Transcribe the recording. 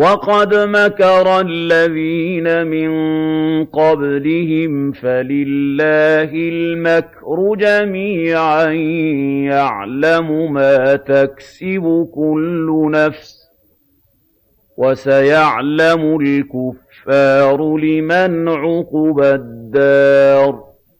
وَقَدْ مَكَرَ الَّذِينَ مِن قَبْلِهِمْ فَلِلَّهِ الْمَكْرُ جَمِيعًا ۖ يَعْلَمُ مَا تَكْسِبُ كُلُّ نَفْسٍ ۗ وَسَيَعْلَمُ الْكُفَّارُ لِمَنْ عُقْبَى الدَّارِ.